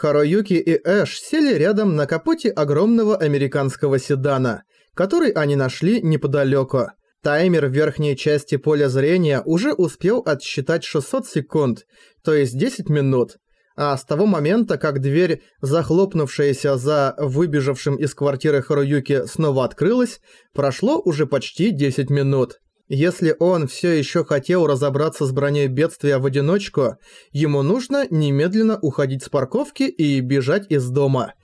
Харуюки и Эш сели рядом на капоте огромного американского седана, который они нашли неподалеку. Таймер в верхней части поля зрения уже успел отсчитать 600 секунд, то есть 10 минут. А с того момента, как дверь, захлопнувшаяся за выбежавшим из квартиры Харуюки, снова открылась, прошло уже почти 10 минут. Если он все еще хотел разобраться с броней бедствия в одиночку, ему нужно немедленно уходить с парковки и бежать из дома.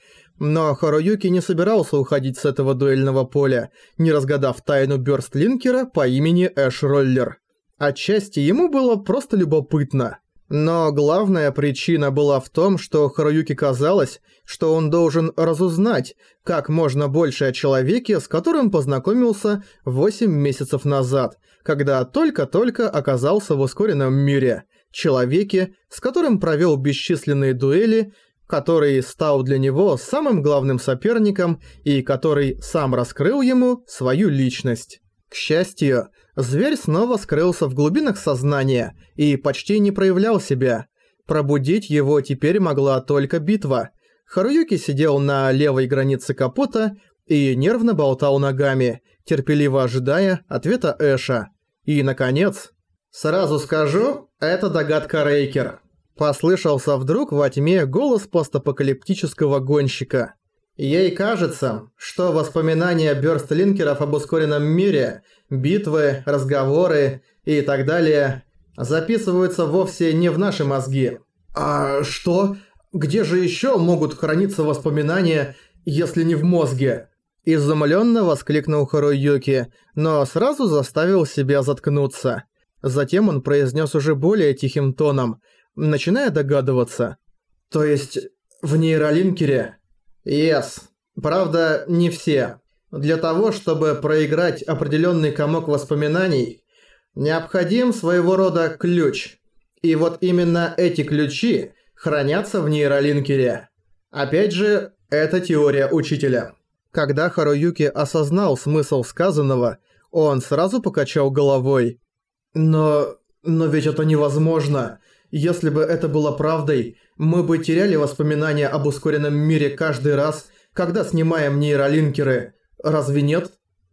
Но Харуюки не собирался уходить с этого дуэльного поля, не разгадав тайну бёрстлинкера по имени Эш Роллер. Отчасти ему было просто любопытно. Но главная причина была в том, что Харуюки казалось, что он должен разузнать как можно больше о человеке, с которым познакомился 8 месяцев назад, когда только-только оказался в ускоренном мире, человеке, с которым провел бесчисленные дуэли, который стал для него самым главным соперником и который сам раскрыл ему свою личность. К счастью, зверь снова скрылся в глубинах сознания и почти не проявлял себя. Пробудить его теперь могла только битва. Харуюки сидел на левой границе капота и нервно болтал ногами, терпеливо ожидая ответа Эша. И, наконец, «Сразу скажу, это догадка Рейкер», послышался вдруг во тьме голос постапокалиптического гонщика. Ей кажется, что воспоминания бёрстлинкеров об ускоренном мире, битвы, разговоры и так далее записываются вовсе не в наши мозги. А что? Где же ещё могут храниться воспоминания, если не в мозге? Изумленно воскликнул Харуюки, но сразу заставил себя заткнуться. Затем он произнес уже более тихим тоном, начиная догадываться. То есть в нейролинкере Yes. Правда, не все. Для того, чтобы проиграть определенный комок воспоминаний, необходим своего рода ключ. И вот именно эти ключи хранятся в нейролинкере. Опять же, это теория учителя. Когда Харуюки осознал смысл сказанного, он сразу покачал головой. Но... но ведь это невозможно. Если бы это было правдой, мы бы теряли воспоминания об ускоренном мире каждый раз, когда снимаем нейролинкеры. Разве нет?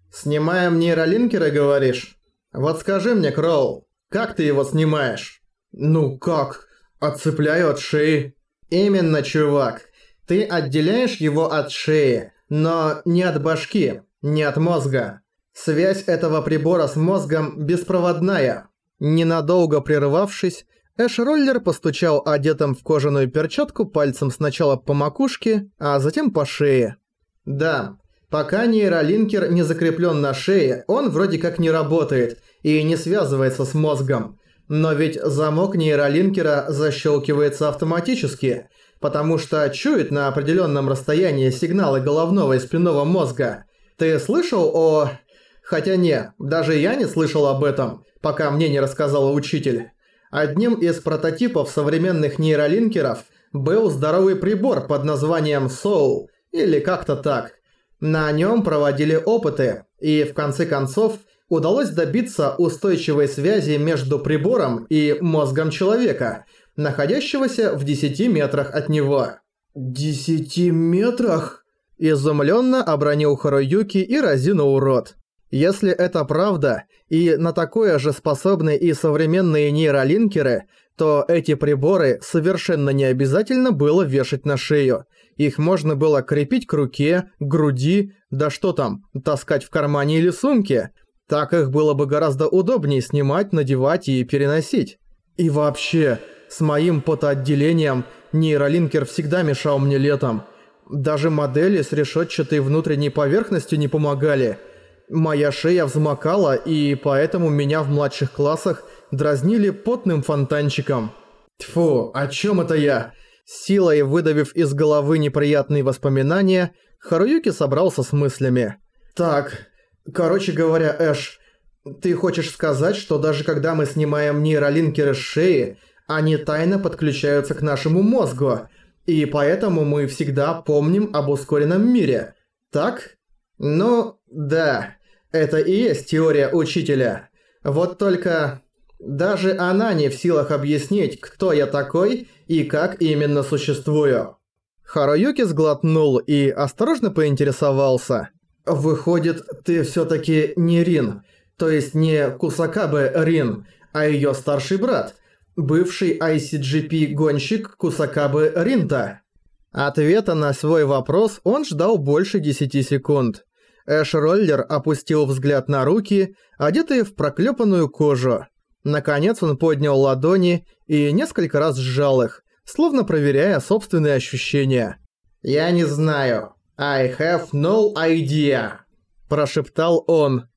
Снимаем нейролинкеры, говоришь? Вот скажи мне, Кроул, как ты его снимаешь? Ну как? Отцепляю от шеи. Именно, чувак. Ты отделяешь его от шеи, но не от башки, не от мозга. Связь этого прибора с мозгом беспроводная. Ненадолго прервавшись, Эш-роллер постучал одетым в кожаную перчатку пальцем сначала по макушке, а затем по шее. Да, пока нейролинкер не закреплен на шее, он вроде как не работает и не связывается с мозгом. Но ведь замок нейролинкера защелкивается автоматически, потому что чует на определенном расстоянии сигналы головного и спинного мозга. Ты слышал о... Хотя не, даже я не слышал об этом, пока мне не рассказал учитель. Одним из прототипов современных нейролинкеров был здоровый прибор под названием Soul, или как-то так. На нем проводили опыты, и в конце концов удалось добиться устойчивой связи между прибором и мозгом человека, находящегося в 10 метрах от него. «Десяти метрах?» Изумленно обронил Харуюки и разинул рот. Если это правда, и на такое же способны и современные нейролинкеры, то эти приборы совершенно не обязательно было вешать на шею. Их можно было крепить к руке, к груди, да что там, таскать в кармане или сумке. Так их было бы гораздо удобнее снимать, надевать и переносить. И вообще, с моим потоотделением нейролинкер всегда мешал мне летом. Даже модели с решетчатой внутренней поверхностью не помогали – Моя шея взмокала, и поэтому меня в младших классах дразнили потным фонтанчиком. Тьфу, о чем это я? Силой выдавив из головы неприятные воспоминания, Харуюки собрался с мыслями. Так, короче говоря, Эш, ты хочешь сказать, что даже когда мы снимаем нейролинкеры с шеи, они тайно подключаются к нашему мозгу, и поэтому мы всегда помним об ускоренном мире, так? Ну, да. Это и есть теория учителя. Вот только... Даже она не в силах объяснить, кто я такой и как именно существую. Харуюки сглотнул и осторожно поинтересовался. «Выходит, ты всё-таки не Рин, то есть не Кусакабе Рин, а её старший брат, бывший ICGP-гонщик Кусакабе Ринта?» Ответа на свой вопрос он ждал больше 10 секунд. Эш-роллер опустил взгляд на руки, одетые в проклепанную кожу. Наконец он поднял ладони и несколько раз сжал их, словно проверяя собственные ощущения. «Я не знаю. I have no idea», – прошептал он.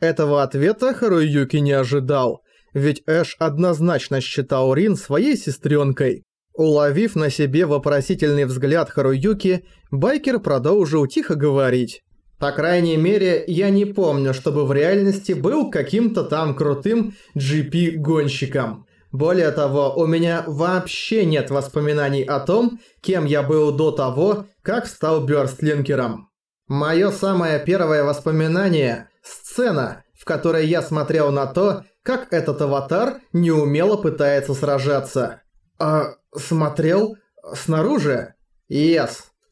Этого ответа Харуюки не ожидал, ведь Эш однозначно считал Рин своей сестренкой. Уловив на себе вопросительный взгляд Харуюки, байкер продолжил тихо говорить. По крайней мере, я не помню, чтобы в реальности был каким-то там крутым GP-гонщиком. Более того, у меня вообще нет воспоминаний о том, кем я был до того, как стал бёрстлинкером. Моё самое первое воспоминание – сцена, в которой я смотрел на то, как этот аватар неумело пытается сражаться. А смотрел? Снаружи? Yes.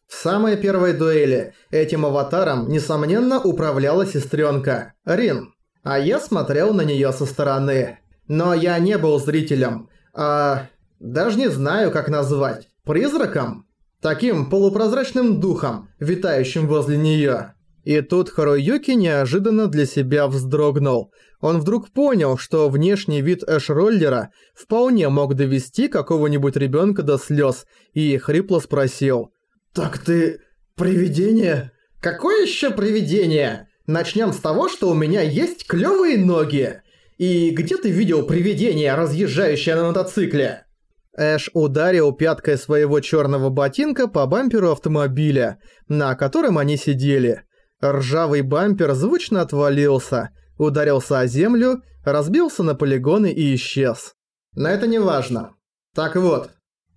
В самой первой дуэли этим аватаром, несомненно, управляла сестренка Рин. А я смотрел на нее со стороны. Но я не был зрителем, а... даже не знаю, как назвать. Призраком? Таким полупрозрачным духом, витающим возле нее. И тут Харуюки неожиданно для себя вздрогнул. Он вдруг понял, что внешний вид Эш-роллера вполне мог довести какого-нибудь ребенка до слез, и хрипло спросил – «Так ты... привидение?» «Какое еще привидение? Начнем с того, что у меня есть клёвые ноги. И где ты видел привидение, разъезжающее на мотоцикле?» Эш ударил пяткой своего черного ботинка по бамперу автомобиля, на котором они сидели. Ржавый бампер звучно отвалился, ударился о землю, разбился на полигоны и исчез. Но это не важно. Так вот,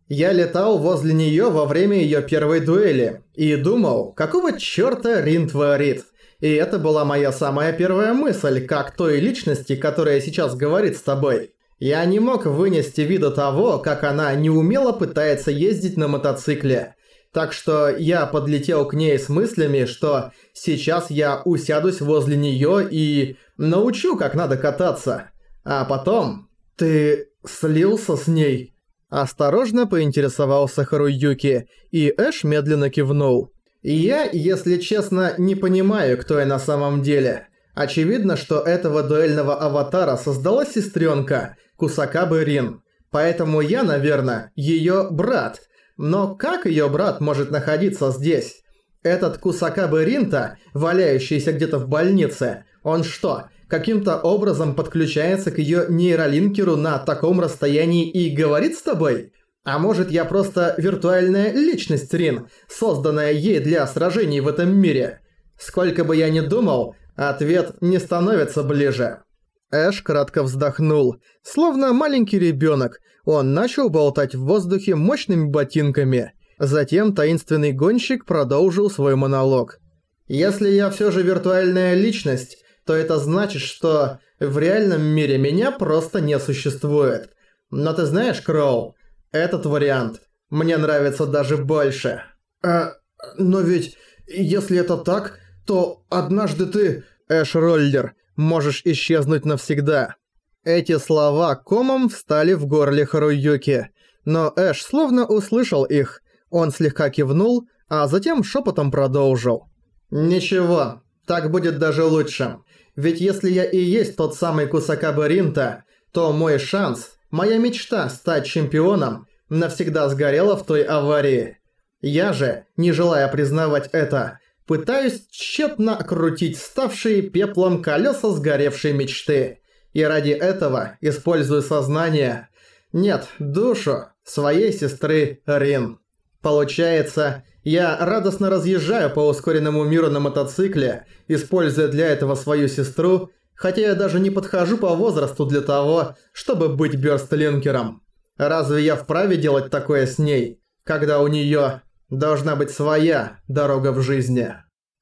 я летал возле неё во время её первой дуэли и думал, какого чёрта Рин творит. И это была моя самая первая мысль, как той личности, которая сейчас говорит с тобой. Я не мог вынести вида того, как она неумело пытается ездить на мотоцикле. Так что я подлетел к ней с мыслями, что сейчас я усядусь возле неё и научу, как надо кататься. А потом... Ты слился с ней? Осторожно поинтересовался Харуюки, и Эш медленно кивнул. «Я, если честно, не понимаю, кто я на самом деле. Очевидно, что этого дуэльного аватара создала сестренка Кусакабы Рин. Поэтому я, наверное, ее брат. Но как ее брат может находиться здесь? Этот Кусакабы Ринта, валяющийся где-то в больнице, он что, каким-то образом подключается к её нейролинкеру на таком расстоянии и говорит с тобой? А может я просто виртуальная личность Рин, созданная ей для сражений в этом мире? Сколько бы я ни думал, ответ не становится ближе. Эш кратко вздохнул, словно маленький ребёнок. Он начал болтать в воздухе мощными ботинками. Затем таинственный гонщик продолжил свой монолог. «Если я всё же виртуальная личность, то это значит, что в реальном мире меня просто не существует. Но ты знаешь, Кроу, этот вариант мне нравится даже больше. А, но ведь, если это так, то однажды ты... Эш-роллер, можешь исчезнуть навсегда. Эти слова комом встали в горле Харуюки, но Эш словно услышал их. Он слегка кивнул, а затем шепотом продолжил. «Ничего, так будет даже лучше. Ведь если я и есть тот самый Кусакаба Ринта, то мой шанс, моя мечта стать чемпионом навсегда сгорела в той аварии. Я же, не желая признавать это, пытаюсь тщетно крутить ставшие пеплом колеса сгоревшей мечты. И ради этого использую сознание, нет, душу своей сестры Рин. Получается, я радостно разъезжаю по ускоренному миру на мотоцикле, используя для этого свою сестру, хотя я даже не подхожу по возрасту для того, чтобы быть бёрстлинкером. Разве я вправе делать такое с ней, когда у неё должна быть своя дорога в жизни?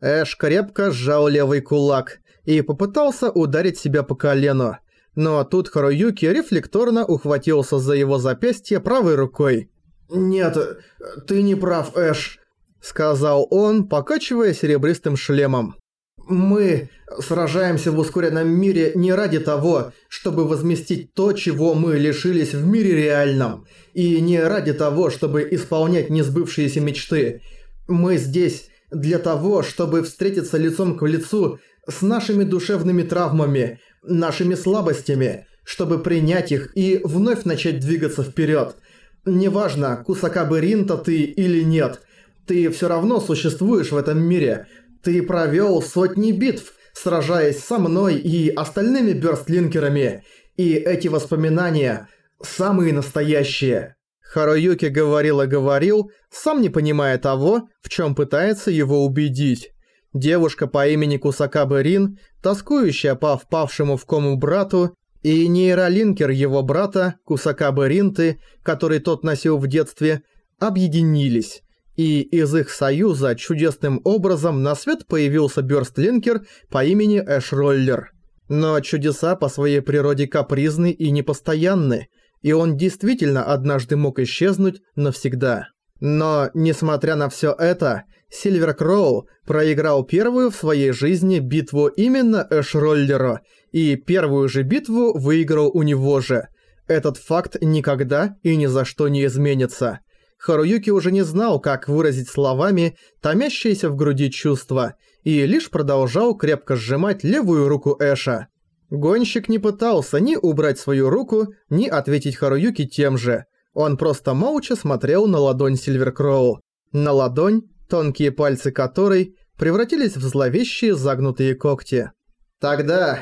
Эш крепко сжал левый кулак и попытался ударить себя по колену, но тут Харуюки рефлекторно ухватился за его запястье правой рукой. «Нет, ты не прав, Эш», — сказал он, покачивая серебристым шлемом. «Мы сражаемся в ускоренном мире не ради того, чтобы возместить то, чего мы лишились в мире реальном, и не ради того, чтобы исполнять несбывшиеся мечты. Мы здесь для того, чтобы встретиться лицом к лицу с нашими душевными травмами, нашими слабостями, чтобы принять их и вновь начать двигаться вперед. Неважно, Кусакабы Ринта ты или нет, ты все равно существуешь в этом мире. Ты провел сотни битв, сражаясь со мной и остальными бёрстлинкерами, и эти воспоминания самые настоящие. Харуюки говорил и говорил, сам не понимая того, в чем пытается его убедить. Девушка по имени Кусакабы Рин, тоскующая по впавшему в кому брату, и нейролинкер его брата, Кусакабы Ринты, который тот носил в детстве, объединились. И из их союза чудесным образом на свет появился бёрстлинкер по имени Эшроллер. Но чудеса по своей природе капризны и непостоянны, и он действительно однажды мог исчезнуть навсегда. Но, несмотря на всё это, Сильвер Кроу проиграл первую в своей жизни битву именно Эшроллеру, и первую же битву выиграл у него же. Этот факт никогда и ни за что не изменится. Харуюки уже не знал, как выразить словами томящиеся в груди чувства, и лишь продолжал крепко сжимать левую руку Эша. Гонщик не пытался ни убрать свою руку, ни ответить Харуюки тем же. Он просто молча смотрел на ладонь Сильверкроу. На ладонь, тонкие пальцы которой превратились в зловещие загнутые когти. «Тогда,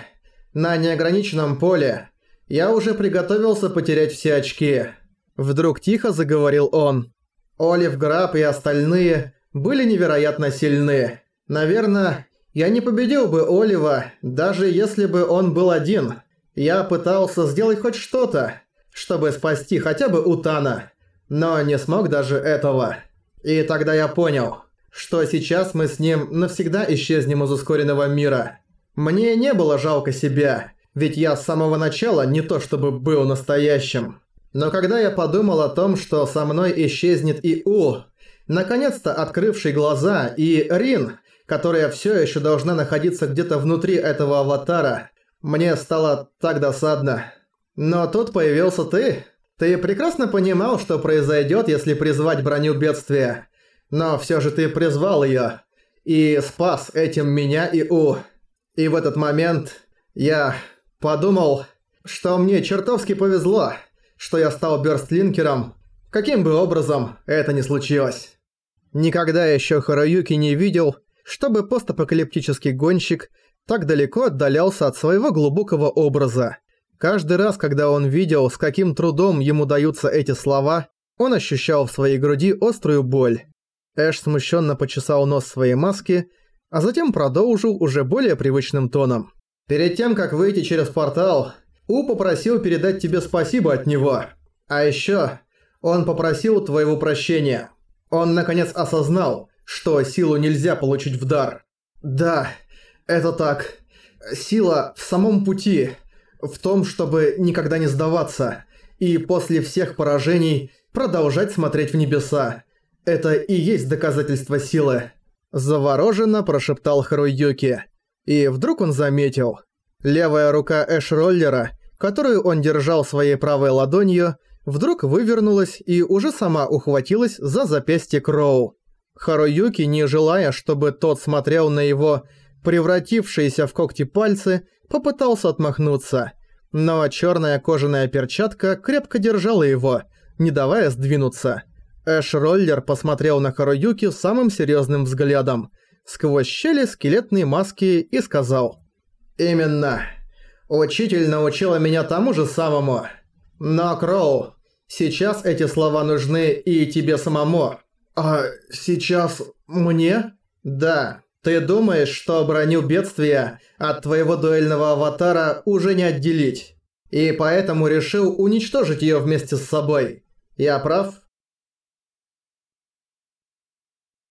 на неограниченном поле, я уже приготовился потерять все очки». Вдруг тихо заговорил он. Олив Граб и остальные были невероятно сильны. Наверное, я не победил бы Олива, даже если бы он был один. Я пытался сделать хоть что-то, чтобы спасти хотя бы Утана, но не смог даже этого. И тогда я понял, что сейчас мы с ним навсегда исчезнем из ускоренного мира. Мне не было жалко себя, ведь я с самого начала не то чтобы был настоящим. Но когда я подумал о том, что со мной исчезнет и У, наконец-то открывший глаза, и Рин, которая все еще должна находиться где-то внутри этого аватара, мне стало так досадно. Но тут появился ты. Ты прекрасно понимал, что произойдет, если призвать броню бедствия. Но все же ты призвал ее и спас этим меня и У. И в этот момент я подумал, что мне чертовски повезло что я стал бёрстлинкером, каким бы образом это ни случилось. Никогда еще Хараюки не видел, чтобы постапокалиптический гонщик так далеко отдалялся от своего глубокого образа. Каждый раз, когда он видел, с каким трудом ему даются эти слова, он ощущал в своей груди острую боль. Эш смущенно почесал нос своей маски, а затем продолжил уже более привычным тоном. «Перед тем, как выйти через портал, у попросил передать тебе спасибо от него. А еще он попросил твоего прощения. Он наконец осознал, что силу нельзя получить в дар. Да, это так. Сила в самом пути, в том, чтобы никогда не сдаваться, и после всех поражений продолжать смотреть в небеса. Это и есть доказательство силы. Завороженно прошептал Харуюки. И вдруг он заметил. Левая рука Эш-роллера которую он держал своей правой ладонью, вдруг вывернулась и уже сама ухватилась за запястье Кроу. Харуюки, не желая, чтобы тот смотрел на его превратившиеся в когти пальцы, попытался отмахнуться. Но черная кожаная перчатка крепко держала его, не давая сдвинуться. Эш-роллер посмотрел на Харуюки самым серьезным взглядом, сквозь щели скелетной маски и сказал «Именно». Учитель научила меня тому же самому. Но, Кроу, сейчас эти слова нужны и тебе самому. А сейчас мне? Да. Ты думаешь, что броню бедствия от твоего дуэльного аватара уже не отделить. И поэтому решил уничтожить её вместе с собой. Я прав?